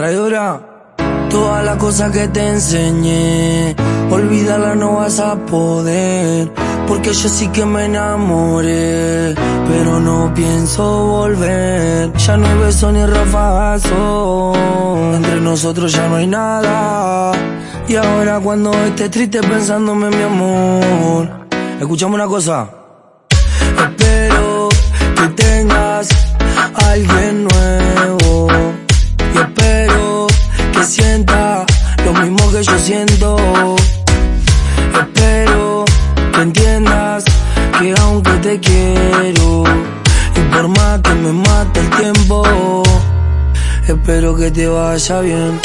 Traidora, todas las cosas que te enseñé, olvídala no vas a poder. Porque yo sí que me enamoré, pero no pienso volver. Ya no hay beso ni rafagazo, entre nosotros ya no hay nada. Y ahora cuando estés triste pensándome mi amor, escuchame una cosa. Espero que tengas alguien sienta lo mismo que yo siento. Espero que entiendas que aunque te quiero y por más que me mate el tiempo, espero que te vaya bien.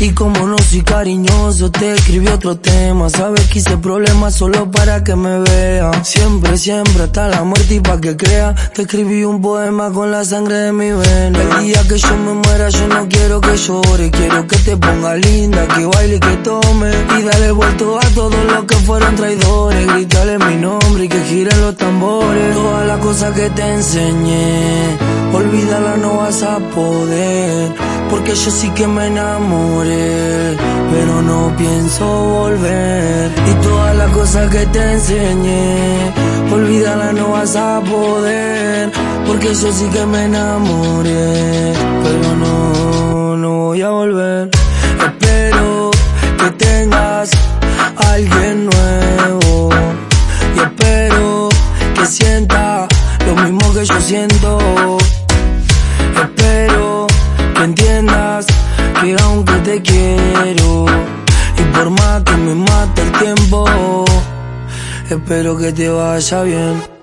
Y como no soy cariñoso, te escribí otro tema. Sabes que hice problemas solo para que me vea. Siempre, siempre hasta la muerte y pa' que crea. Te escribí un poema con la sangre de mi vena. El día que yo me muera, yo no quiero que llore. Quiero que te ponga linda, que baile y que tome. Y dale vuelto a todos los que fueron traidores. Grítale mi nombre y que giren los tambores. Todas las cosas que te enseñé, olvídala, no vas a poder. Porque yo sí que me enamoré, pero no pienso volver. Y todas las cosas que te enseñé, olvídala, no vas a poder. Porque yo sí que me enamoré, pero no, no voy a volver. Espero que tengas alguien nuevo. Y espero que sienta lo mismo que yo siento. Que entiendas que aunque te quiero y por más que me mate el tiempo, espero que te vaya bien.